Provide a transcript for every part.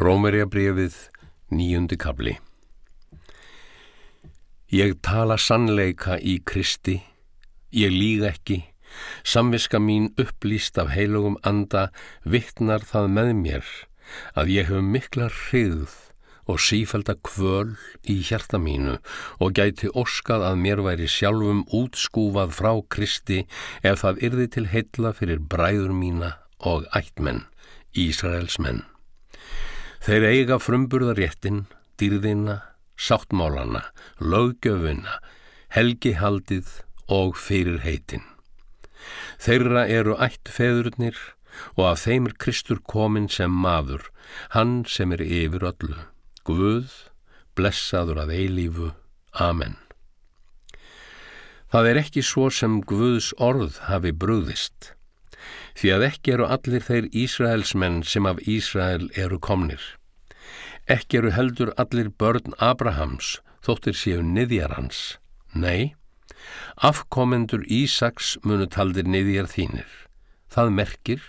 Rómerjabrefið, nýjundi kabli Ég tala sannleika í Kristi, ég líg ekki, samviska mín upplýst af heilugum anda vittnar það með mér að ég hef mikla hrigð og sífælda kvöl í hjarta mínu og gæti óskað að mér væri sjálfum útskúfað frá Kristi ef það yrði til heilla fyrir bræður mína og ættmenn, Ísraels menn. Þeir eiga frumburðaréttin, dýrðina, sáttmálana, löggöfuna, helgihaldið og fyrir heitin. Þeirra eru ætt feðurnir og af þeim er Kristur komin sem maður, hann sem er yfir öllu. Guð, blessaður að eilífu. Amen. Það er ekki svo sem Guðs orð hafi brúðist því að ekki eru allir þeir Ísraelsmenn sem af Ísrael eru komnir. Ekki eru heldur allir börn Abrahams þóttir séu niðjar hans. Nei, afkomendur Ísaks munu taldir niðjar þínir. Það merkir,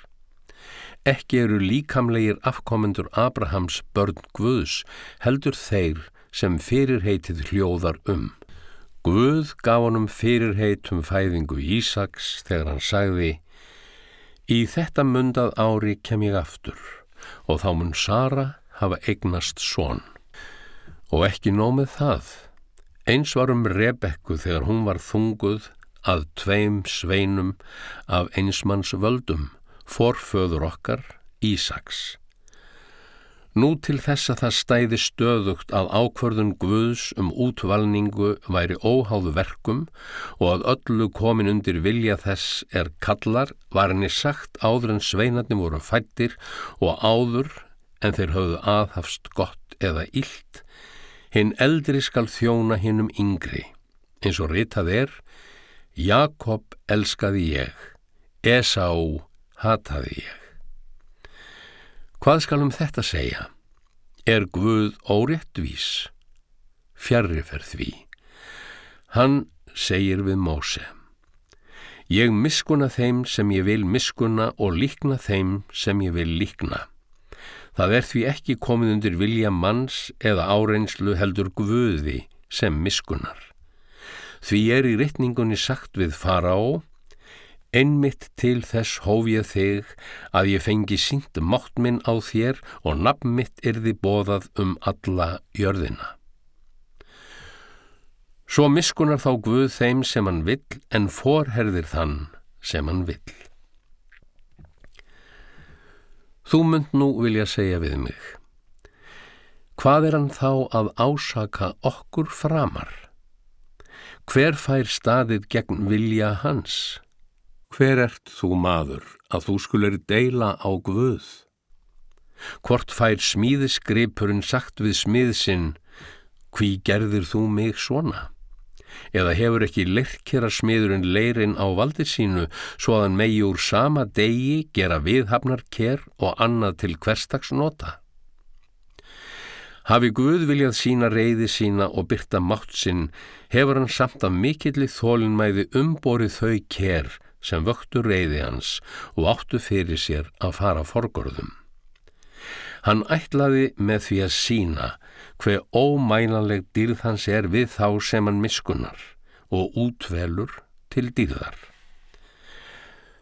ekki eru líkamlegir afkomendur Abrahams börn Guðs heldur þeir sem fyrirheitið hljóðar um. Guð gaf honum fyrirheit um fæðingu Ísaks þegar hann sagði Í þetta mundað ári kem ég aftur og þá mun Sara hafa eignast són. Og ekki nómið það. Eins var um Rebekku þegar hún var þunguð að tveim sveinum af einsmanns völdum, forföður okkar, Ísaks. Nú til þess að það stæði stöðugt að ákvörðun Guðs um útvalningu væri óháðu verkum og að öllu komin undir vilja þess er kallar var henni sagt áður en sveinarni voru fættir og áður en þeir höfðu aðhafst gott eða illt, hinn eldri skal þjóna hinnum yngri. Eins og ritað er, Jakob elskaði ég, Esá hataði ég. Hvað skal um þetta segja? Er Guð óréttvís? Fjarrir fer því. Hann segir við Móse. Ég miskuna þeim sem ég vil miskuna og líkna þeim sem ég vil líkna. Það er því ekki komið undir vilja manns eða áreynslu heldur Guði sem miskunar. Því er í rittningunni sagt við fara á Einmitt til þess hóf ég þig að ég fengi sínt mátt minn á þér og nafn mitt yrði bóðað um alla jörðina. Svo miskunar þá Guð þeim sem hann vill en forherðir þann sem hann vill. Þú mynd nú vilja segja við mig. Hvað er hann þá að ásaka okkur framar? Hver fær staðið gegn vilja hans? Hver ert þú maður að þú skulir deila á Guð? Hvort fær smíðisgripurinn sagt við smiðsinn, hví gerðir þú mig svona? Eða hefur ekki lirkjara smiðurinn leirinn á valdi sínu svo að hann megi úr sama degi gera viðhafnar ker og annað til hverstags nota? Hafi Guð viljað sína reyði sína og byrta mátt sinn, hefur hann samt að mikilli þólinnmæði umborið þau ker sem vöktu reyði hans og áttu fyrir sér að fara forgörðum. Hann ætlaði með því að sína hver ómælanleg dýrð hans er við þá sem hann miskunnar og útvelur til dýrðar.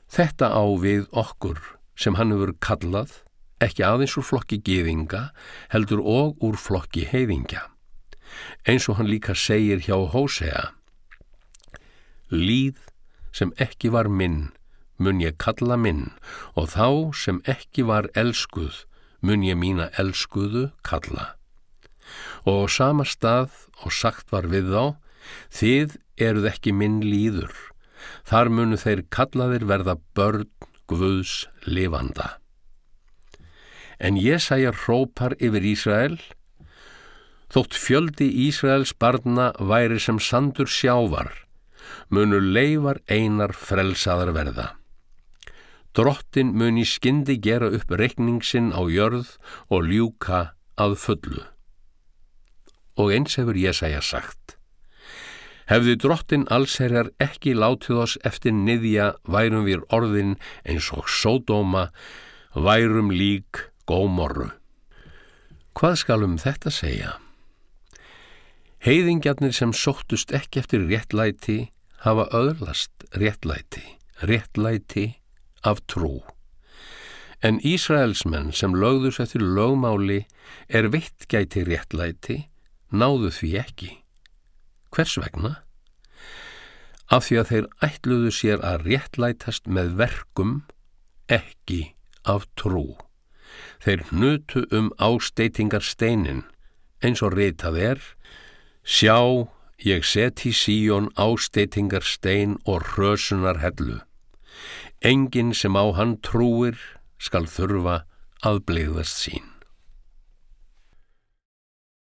Þetta á við okkur sem hann hefur kallað ekki aðeins úr flokki geðinga heldur og úr flokki heiðingja. Eins og hann líka segir hjá Hósea Líð sem ekki var minn, mun ég kalla minn og þá sem ekki var elskuð, mun ég mína elskuðu kalla. Og sama stað og sagt var við þá, þið eruð ekki minn líður, þar munu þeir kallaðir verða börn Guðs lifanda. En ég sæja hrópar yfir Ísrael, þótt fjöldi Ísraels barna væri sem sandur sjávar, munu leifar einar frelsaðar verða. Drottin mun í skyndi gera upp reikningsinn á jörð og ljúka að fullu. Og eins hefur Jésaja sagt. Hefði drottin allserjar ekki látið oss eftir niðja værum við orðin eins og sódóma, værum lík gómorru. Hvað skal um þetta segja? Heiðingjarnir sem sóttust ekki eftir réttlæti hafa öðlast réttlæti, réttlæti af trú. En Ísraelsmenn sem lögðus eftir lögmáli er vittgæti réttlæti, náðu því ekki. Hvers vegna? Af því að þeir ætluðu sér að réttlætast með verkum, ekki af trú. Þeir hnutu um ásteitingar steinin, eins og ritað er, sjá, ég seti síjón ásteitingar stein og hrösunar hellu. Engin sem á hann trúir skal þurfa að bleiðast sín.